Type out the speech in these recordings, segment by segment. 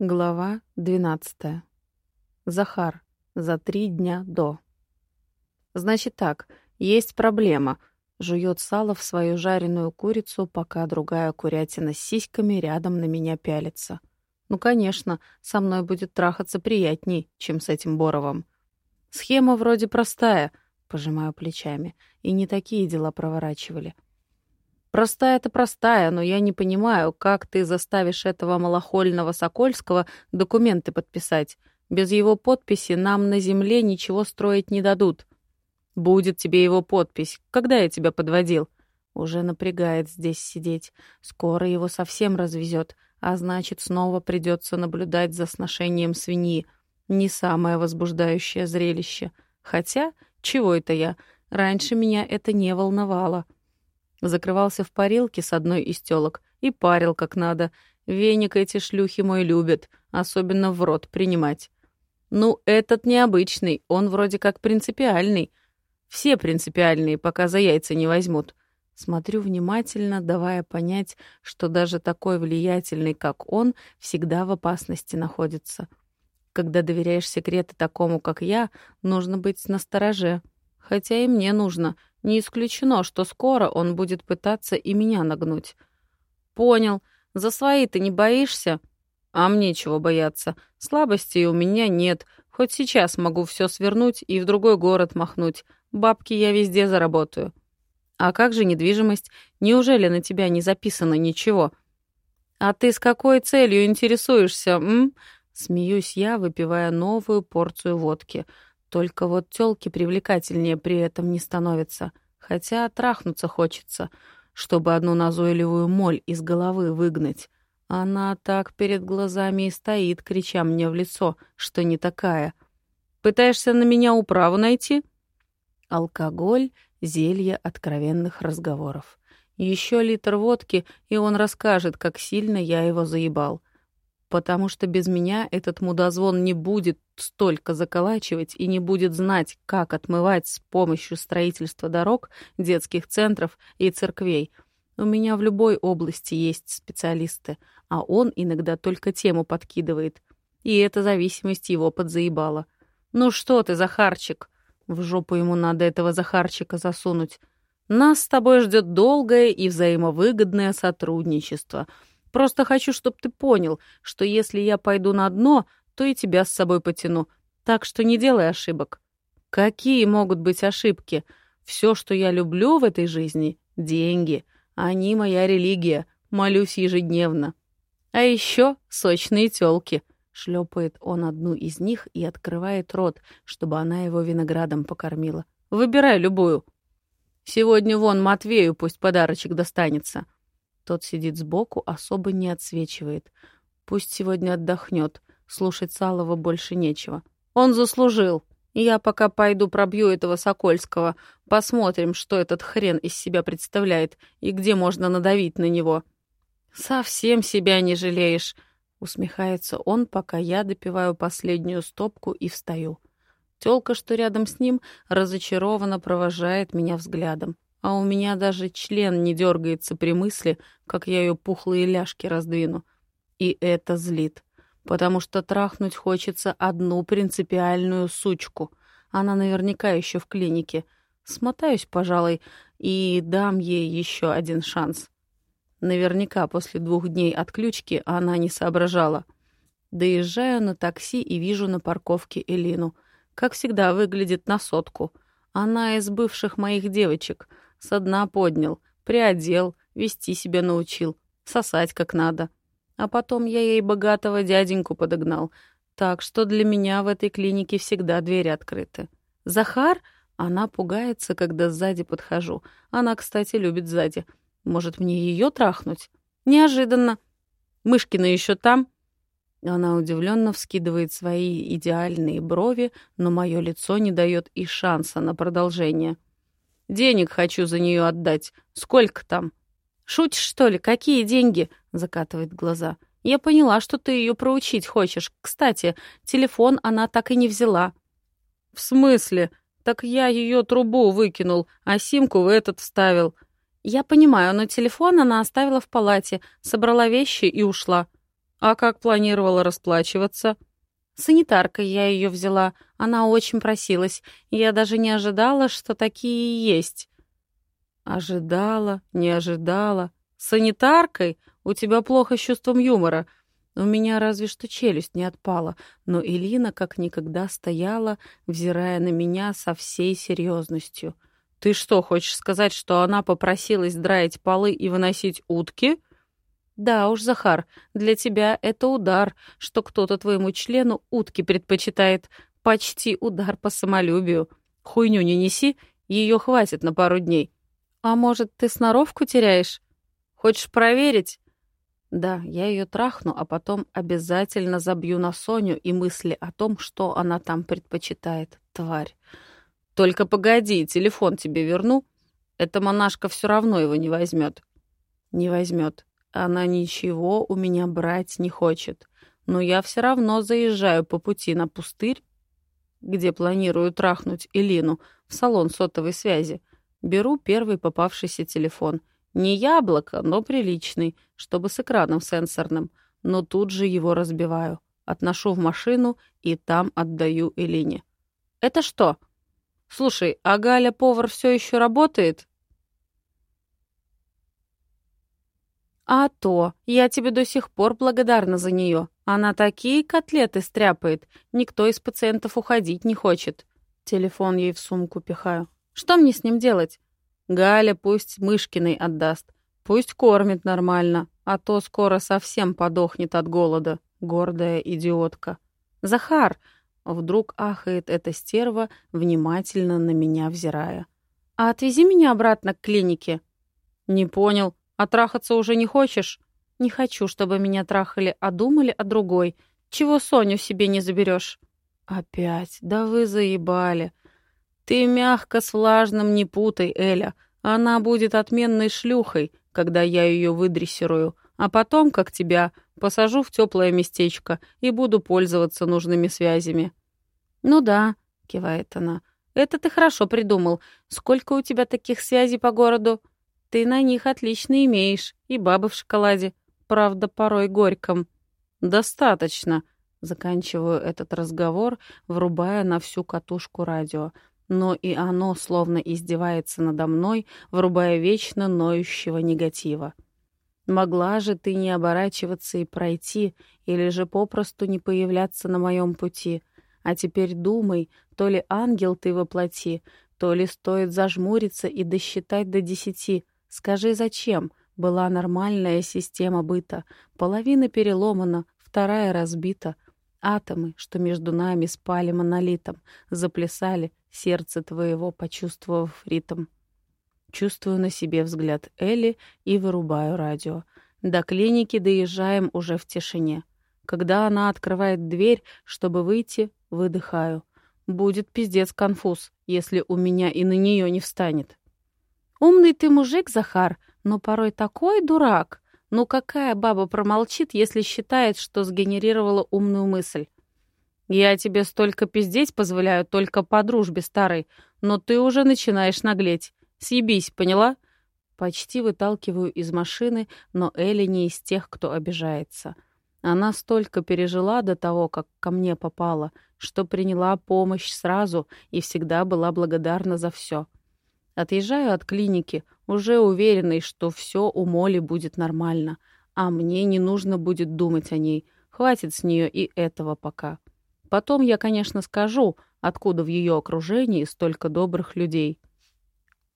Глава 12. Захар. За три дня до. Значит так, есть проблема. Жует в свою жареную курицу, пока другая курятина с сиськами рядом на меня пялится. Ну, конечно, со мной будет трахаться приятней, чем с этим Боровым. Схема вроде простая, пожимаю плечами, и не такие дела проворачивали. Простая-то простая, но я не понимаю, как ты заставишь этого малохольного Сокольского документы подписать. Без его подписи нам на земле ничего строить не дадут. Будет тебе его подпись. Когда я тебя подводил? Уже напрягает здесь сидеть. Скоро его совсем развезет, а значит, снова придется наблюдать за сношением свиньи. Не самое возбуждающее зрелище. Хотя, чего это я? Раньше меня это не волновало. Закрывался в парилке с одной из тёлок и парил как надо. Веник эти шлюхи мой любят, особенно в рот принимать. Ну, этот необычный, он вроде как принципиальный. Все принципиальные, пока за яйца не возьмут. Смотрю внимательно, давая понять, что даже такой влиятельный, как он, всегда в опасности находится. Когда доверяешь секреты такому, как я, нужно быть настороже. Хотя и мне нужно — не исключено, что скоро он будет пытаться и меня нагнуть. Понял. За свои ты не боишься? А мне чего бояться? Слабостей у меня нет. Хоть сейчас могу все свернуть и в другой город махнуть. Бабки я везде заработаю. А как же недвижимость? Неужели на тебя не записано ничего? А ты с какой целью интересуешься, м? Смеюсь я, выпивая новую порцию водки — только вот тёлки привлекательнее при этом не становятся. Хотя трахнуться хочется, чтобы одну назойливую моль из головы выгнать. Она так перед глазами и стоит, крича мне в лицо, что не такая. «Пытаешься на меня управу найти?» Алкоголь — зелье откровенных разговоров. Еще литр водки, и он расскажет, как сильно я его заебал потому что без меня этот мудозвон не будет столько заколачивать и не будет знать, как отмывать с помощью строительства дорог, детских центров и церквей. У меня в любой области есть специалисты, а он иногда только тему подкидывает. И эта зависимость его подзаебала. «Ну что ты, Захарчик?» В жопу ему надо этого Захарчика засунуть. «Нас с тобой ждет долгое и взаимовыгодное сотрудничество». Просто хочу, чтобы ты понял, что если я пойду на дно, то и тебя с собой потяну. Так что не делай ошибок. Какие могут быть ошибки? Все, что я люблю в этой жизни — деньги. Они моя религия. Молюсь ежедневно. А еще сочные тёлки. Шлепает он одну из них и открывает рот, чтобы она его виноградом покормила. Выбирай любую. Сегодня вон Матвею пусть подарочек достанется. Тот сидит сбоку, особо не отсвечивает. Пусть сегодня отдохнет. Слушать Салова больше нечего. Он заслужил. Я пока пойду пробью этого Сокольского. Посмотрим, что этот хрен из себя представляет и где можно надавить на него. Совсем себя не жалеешь. Усмехается он, пока я допиваю последнюю стопку и встаю. Тёлка, что рядом с ним, разочарованно провожает меня взглядом а у меня даже член не дергается при мысли, как я ее пухлые ляжки раздвину. И это злит, потому что трахнуть хочется одну принципиальную сучку. Она наверняка еще в клинике. Смотаюсь, пожалуй, и дам ей еще один шанс. Наверняка после двух дней отключки она не соображала. Доезжаю на такси и вижу на парковке Элину. Как всегда, выглядит на сотку. Она из бывших моих девочек — со дна поднял, приодел, вести себя научил, сосать как надо. А потом я ей богатого дяденьку подогнал. Так что для меня в этой клинике всегда двери открыты. Захар? Она пугается, когда сзади подхожу. Она, кстати, любит сзади. Может, мне ее трахнуть? Неожиданно. Мышкина еще там? Она удивленно вскидывает свои идеальные брови, но мое лицо не дает и шанса на продолжение. Денег хочу за нее отдать. Сколько там?» «Шутишь, что ли? Какие деньги?» — закатывает глаза. «Я поняла, что ты ее проучить хочешь. Кстати, телефон она так и не взяла». «В смысле? Так я ее трубу выкинул, а симку в этот вставил». «Я понимаю, но телефон она оставила в палате, собрала вещи и ушла». А как планировала расплачиваться? Санитаркой я ее взяла. Она очень просилась. Я даже не ожидала, что такие есть. Ожидала, не ожидала. Санитаркой? У тебя плохо с чувством юмора. У меня разве что челюсть не отпала, но Элина как никогда стояла, взирая на меня со всей серьезностью. «Ты что, хочешь сказать, что она попросилась драить полы и выносить утки?» «Да уж, Захар, для тебя это удар, что кто-то твоему члену утки предпочитает. Почти удар по самолюбию. Хуйню не неси, ее хватит на пару дней. А может, ты сноровку теряешь? Хочешь проверить?» Да, я ее трахну, а потом обязательно забью на Соню и мысли о том, что она там предпочитает, тварь. Только погоди, телефон тебе верну. Эта монашка все равно его не возьмет. Не возьмет. Она ничего у меня брать не хочет. Но я все равно заезжаю по пути на пустырь, где планирую трахнуть Элину, в салон сотовой связи. Беру первый попавшийся телефон — не яблоко, но приличный, чтобы с экраном сенсорным. Но тут же его разбиваю. Отношу в машину и там отдаю Элине. «Это что?» «Слушай, а Галя-повар все еще работает?» «А то! Я тебе до сих пор благодарна за нее. Она такие котлеты стряпает. Никто из пациентов уходить не хочет». Телефон ей в сумку пихаю. «Что мне с ним делать? Галя пусть Мышкиной отдаст. Пусть кормит нормально, а то скоро совсем подохнет от голода, гордая идиотка. «Захар!» — вдруг ахает эта стерва, внимательно на меня взирая. «А отвези меня обратно к клинике». «Не понял. А трахаться уже не хочешь?» «Не хочу, чтобы меня трахали, а думали о другой. Чего Соню себе не заберешь?» «Опять? Да вы заебали!» Ты мягко с влажным не путай, Эля. Она будет отменной шлюхой, когда я ее выдрессирую, а потом, как тебя, посажу в теплое местечко и буду пользоваться нужными связями». «Ну да», — кивает она, — «это ты хорошо придумал. Сколько у тебя таких связей по городу? Ты на них отлично имеешь, и бабы в шоколаде, правда, порой горьком». «Достаточно», — заканчиваю этот разговор, врубая на всю катушку радио — но и оно словно издевается надо мной, врубая вечно ноющего негатива. Могла же ты не оборачиваться и пройти, или же попросту не появляться на моем пути. А теперь думай, то ли ангел ты воплоти, то ли стоит зажмуриться и досчитать до десяти. Скажи, зачем? Была нормальная система быта. Половина переломана, вторая разбита. Атомы, что между нами спали монолитом, заплясали, сердце твоего, почувствовав ритм. Чувствую на себе взгляд Элли и вырубаю радио. До клиники доезжаем уже в тишине. Когда она открывает дверь, чтобы выйти, выдыхаю. Будет пиздец конфуз, если у меня и на нее не встанет. «Умный ты мужик, Захар, но порой такой дурак. Ну какая баба промолчит, если считает, что сгенерировала умную мысль? Я тебе столько пиздеть позволяю только по дружбе старой, но ты уже начинаешь наглеть. Съебись, поняла?» Почти выталкиваю из машины, но Элли не из тех, кто обижается. Она столько пережила до того, как ко мне попала, что приняла помощь сразу и всегда была благодарна за все. Отъезжаю от клиники, уже уверенный, что все у Моли будет нормально, а мне не нужно будет думать о ней. Хватит с нее и этого пока. Потом я, конечно, скажу, откуда в ее окружении столько добрых людей.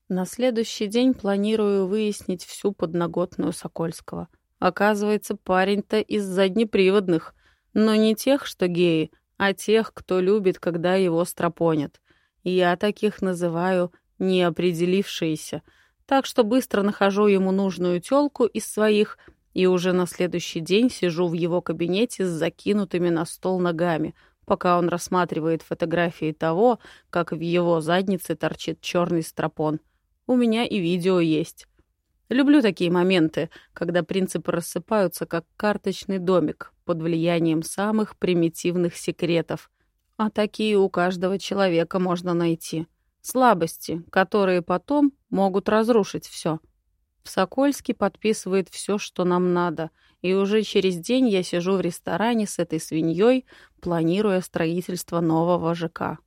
На следующий день планирую выяснить всю подноготную Сокольского. Оказывается, парень-то из заднеприводных, но не тех, что геи, а тех, кто любит, когда его стропонят. Я таких называю неопределившиеся, так что быстро нахожу ему нужную тёлку из своих и уже на следующий день сижу в его кабинете с закинутыми на стол ногами — пока он рассматривает фотографии того, как в его заднице торчит черный стропон. У меня и видео есть. Люблю такие моменты, когда принципы рассыпаются, как карточный домик, под влиянием самых примитивных секретов. А такие у каждого человека можно найти. Слабости, которые потом могут разрушить все. В Сокольске подписывает все, что нам надо, и уже через день я сижу в ресторане с этой свиньей, планируя строительство нового ЖК.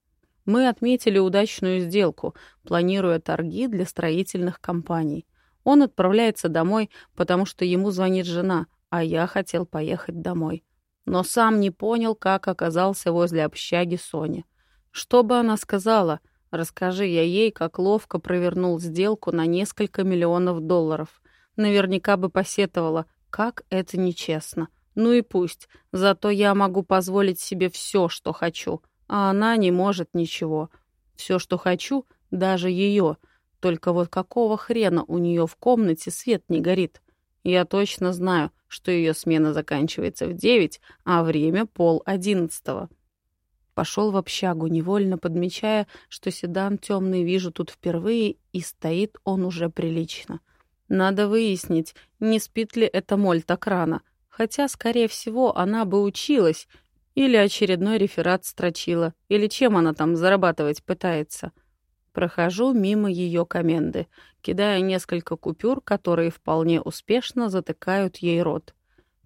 Мы отметили удачную сделку, планируя торги для строительных компаний. Он отправляется домой, потому что ему звонит жена, а я хотел поехать домой. Но сам не понял, как оказался возле общаги Сони. Что бы она сказала? Расскажи я ей, как ловко провернул сделку на несколько миллионов долларов. Наверняка бы посетовала, как это нечестно. Ну и пусть, зато я могу позволить себе все, что хочу, а она не может ничего. Все, что хочу, даже ее. Только вот какого хрена у нее в комнате свет не горит? Я точно знаю, что ее смена заканчивается в девять, а время пол одиннадцатого. Пошел в общагу, невольно подмечая, что седан темный вижу тут впервые, и стоит он уже прилично. Надо выяснить, не спит ли эта моль так рано. Хотя, скорее всего, она бы училась, или очередной реферат строчила, или чем она там зарабатывать пытается. Прохожу мимо ее коменды, кидая несколько купюр, которые вполне успешно затыкают ей рот.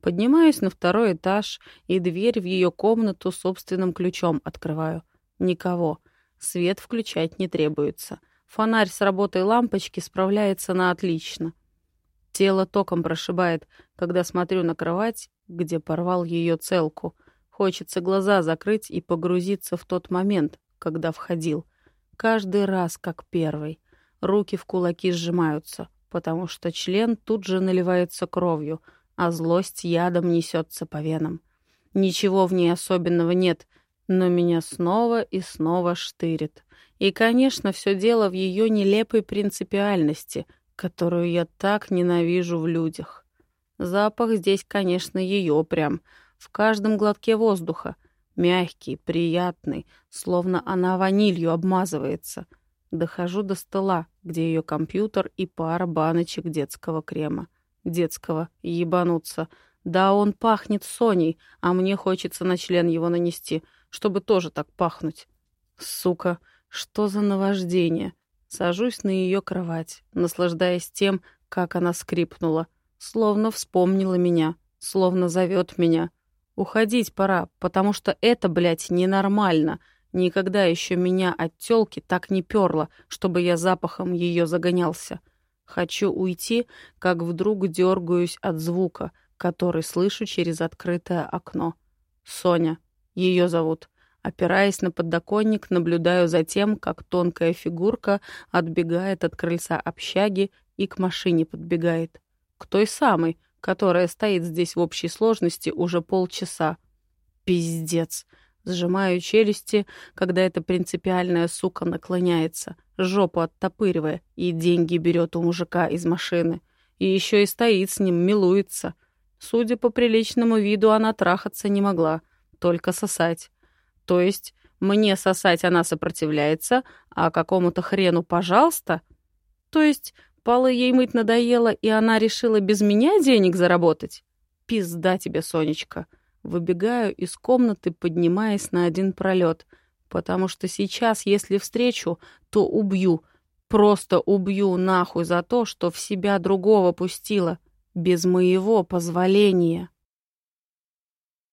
Поднимаюсь на второй этаж и дверь в ее комнату собственным ключом открываю. Никого. Свет включать не требуется. Фонарь с работой лампочки справляется на отлично. Тело током прошибает, когда смотрю на кровать, где порвал ее целку. Хочется глаза закрыть и погрузиться в тот момент, когда входил. Каждый раз как первый. Руки в кулаки сжимаются, потому что член тут же наливается кровью — а злость ядом несется по венам. Ничего в ней особенного нет, но меня снова и снова штырит. И, конечно, все дело в ее нелепой принципиальности, которую я так ненавижу в людях. Запах здесь, конечно, ее прям, в каждом глотке воздуха. Мягкий, приятный, словно она ванилью обмазывается. Дохожу до стола, где ее компьютер и пара баночек детского крема детского, ебануться. Да, он пахнет Соней, а мне хочется на член его нанести, чтобы тоже так пахнуть. Сука, что за наваждение? Сажусь на ее кровать, наслаждаясь тем, как она скрипнула, словно вспомнила меня, словно зовет меня. Уходить пора, потому что это, блядь, ненормально. Никогда еще меня от тёлки так не перло, чтобы я запахом ее загонялся. Хочу уйти, как вдруг дергаюсь от звука, который слышу через открытое окно. Соня. Ее зовут. Опираясь на подоконник, наблюдаю за тем, как тонкая фигурка отбегает от крыльца общаги и к машине подбегает. К той самой, которая стоит здесь в общей сложности уже полчаса. Пиздец. Сжимаю челюсти, когда эта принципиальная сука наклоняется, жопу оттопыривая, и деньги берет у мужика из машины. И еще и стоит с ним, милуется. Судя по приличному виду, она трахаться не могла, только сосать. То есть мне сосать она сопротивляется, а какому-то хрену «пожалуйста»? То есть полы ей мыть надоело, и она решила без меня денег заработать? Пизда тебе, Сонечка. Выбегаю из комнаты, поднимаясь на один пролет, потому что сейчас, если встречу, то убью. Просто убью нахуй за то, что в себя другого пустила, без моего позволения.